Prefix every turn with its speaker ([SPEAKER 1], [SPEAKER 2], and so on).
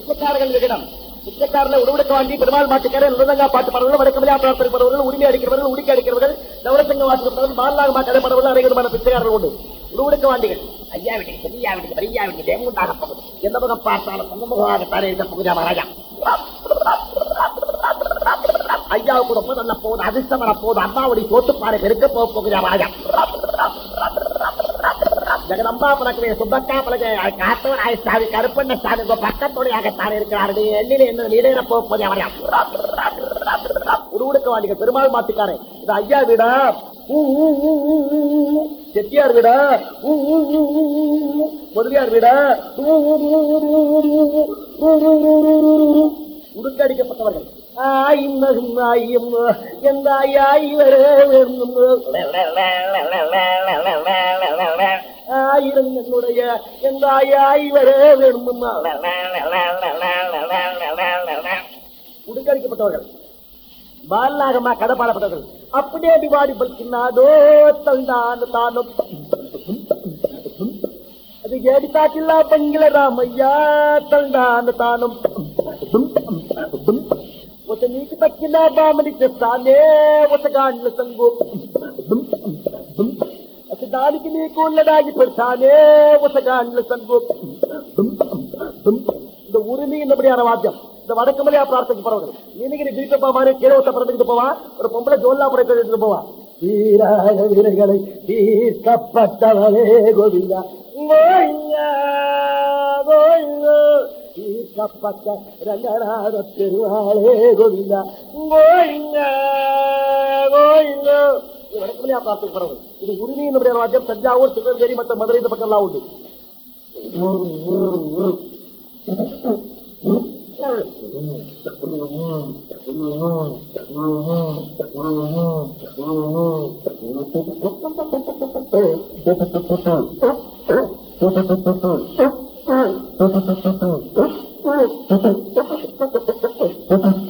[SPEAKER 1] பிச்சைக்காரர்கள் விகிடம் பிச்சைக்காரில் உடவுடுக்க வாங்கி பெருமாள் மாட்டுக்காரர் நிலதங்கா பாட்டு பாடுறவர்கள் வடக்கமலையா பிரார்த்தனை படுறவர்கள் உரிமை அடிக்கிறவர்கள் உடிக்க அடிக்கிறவர்கள் நவரசங்க வாசிக்கிறவர்கள் மாலாகமா கதை படுறவர்கள் அனைவருமான பிச்சைக்காரர்கள் உண்டு. உடவுடுக்க வாண்டிகள் ஐயா வீட்டுக்கு பெரியா வீட்டுக்கு பெரியா வீட்டுக்கு தேமுண்டாக போகுது. எந்த முகம் பார்த்தாலும் சமூகமாகத்தானே இருக்க போகுதா மகாராஜா ஐயாவுக்கு ரொம்ப நல்ல போது அதிர்ஷ்டம் வர போது அம்மாவுடைய சோத்துப்பாறை பெருக்க போக போகுதா மகாராஜா ஜெகதம்பா பழக்கவே சுப்பத்தா பழக காத்தவராய சாமி கருப்பண்ண சாமி உங்க பக்கத்தோடையாகத்தான் இருக்கிறாரு எண்ணில என்ன நீடேற போகும்போது அவரை உடுக்க வாண்டிக பெருமாள் மாத்திக்காரே இது ஐயா வீடா செட்டியார் வீடா முதலியார் வீடா உடுக்கடிக்கப்பட்டவர்கள் ஆயும் ஆயும் எந்த ஐயா இவரே ஆயிரம் என்னுடைய எந்த ஆய் வர வேணுமா உடுக்கடிக்கப்பட்டவர்கள் பாலாகமா கதை பாடப்பட்டவர்கள் அப்படியே விவாடி பல்கினாதோ தந்தான தானும் அது ஏடித்தாட்டில்லா பங்கில ராமையா தந்தான தானும் ఒక నీకు తక్కిన బామని చేస్తానే ఒక గాండ్ల సంగు ఒక దానికి నీకు ఉన్నదాగి పెడతానే ఒక గాండ్ల సంగు இந்த உரிமை என்னபடியான வாத்தியம் இந்த வடக்கமலையா பிரார்த்தனை பரவாங்க நீனகிரி தீபப்பா மாதிரி கீழே ஒத்த பிறந்துக்கிட்டு போவா ஒரு பொம்பளை ஜோல்லா படை எடுத்துட்டு போவா வீராக வீரர்களை தீர்க்கப்பட்டவரே கோவிந்தா கோவிந்தா கோவிந்தா தீர்க்கப்பட்ட ரங்கநாத பெருவாளே கோவிந்தா கோவிந்தா கோவிந்தா நடக்கலையே அப்பாத்து பரவல் இது உரிமை நம்முடைய ராஜ்யம் தஞ்சாவூர் சிவகஞ்சேரி மற்ற மதுரை இந்த பக்கம் எல்லாம் உண்டு Ha ha